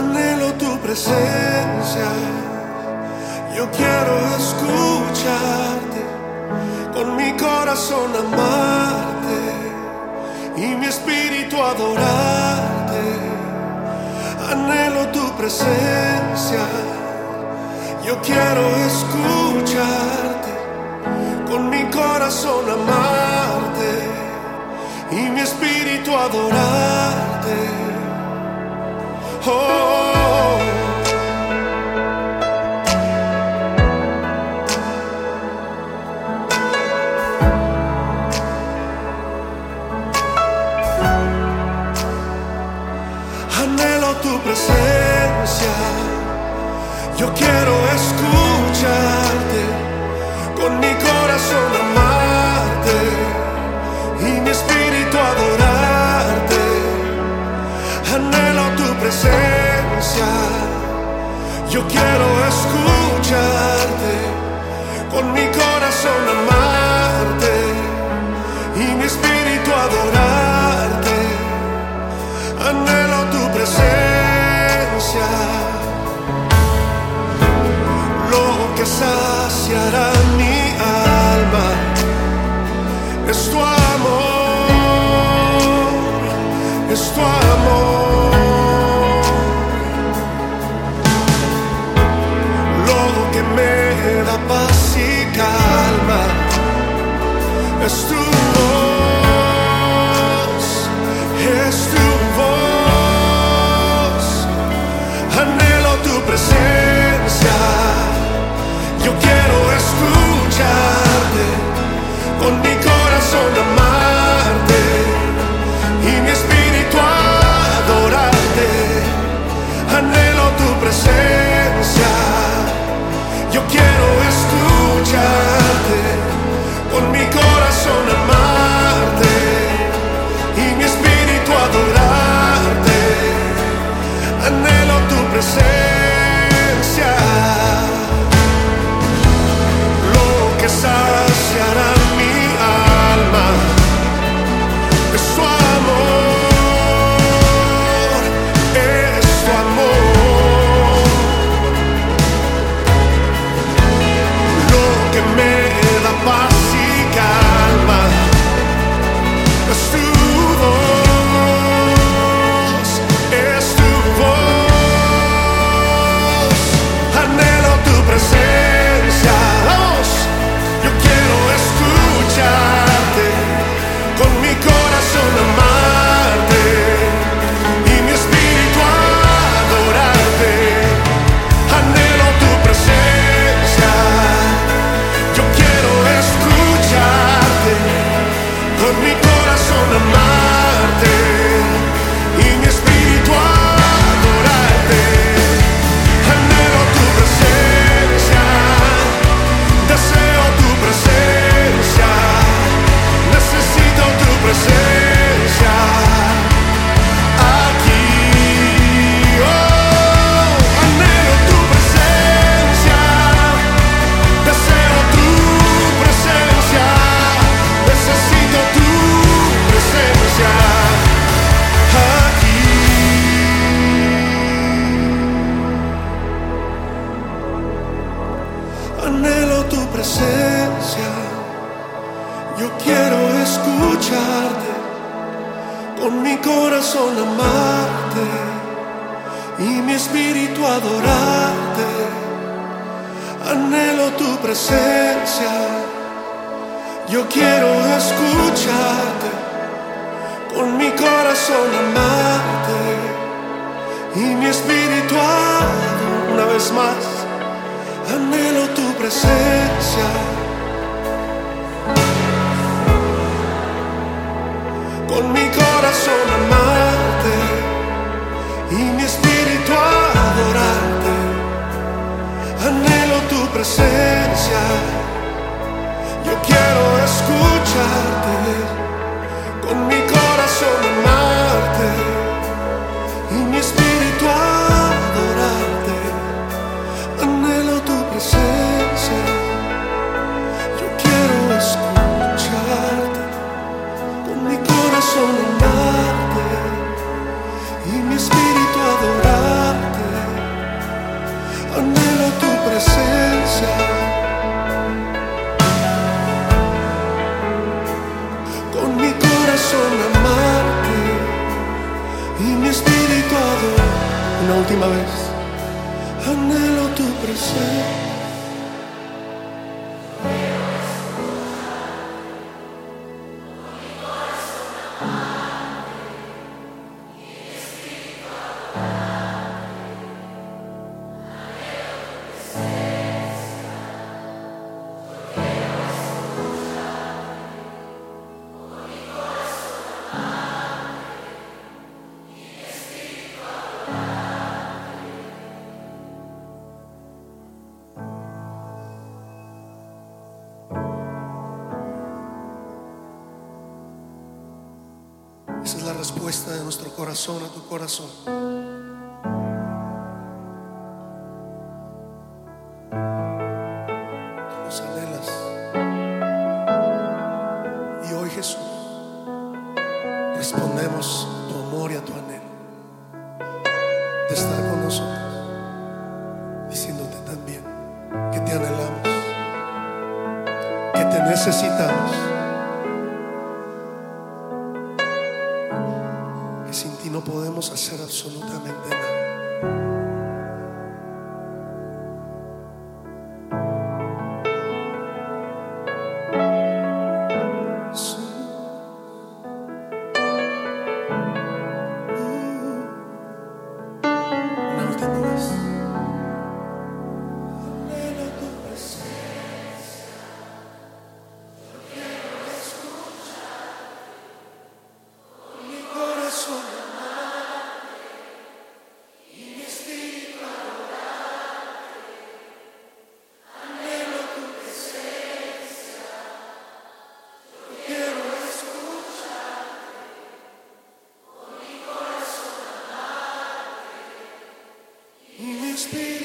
anhelo tu presencia. Yo quiero escucharte, con mi corazón amarte y mi espíritu adorarte. Anhelo tu presencia. Yo quiero escucharte, con mi corazón amarte y mi espíritu adorarte. Oh. Anhelo tu presencia. Yo quiero. amor. Lo que me da paz y calma es anhelo tu presencia. presencia. Yo quiero escucharte, con mi corazón amarte y mi espíritu adorarte. Anhelo tu presencia. Yo quiero escucharte, con mi corazón amarte y mi espíritu adorarte. Una vez más, anhelo tu presencia. Con mi corazón. Una Esa es la respuesta de nuestro corazón a tu corazón. Nos anhelas. Y hoy Jesús, respondemos a tu amor y a tu anhelo de estar con nosotros, diciéndote también que te anhelamos, que te necesitamos. No podemos hacer absolutamente nada. speak.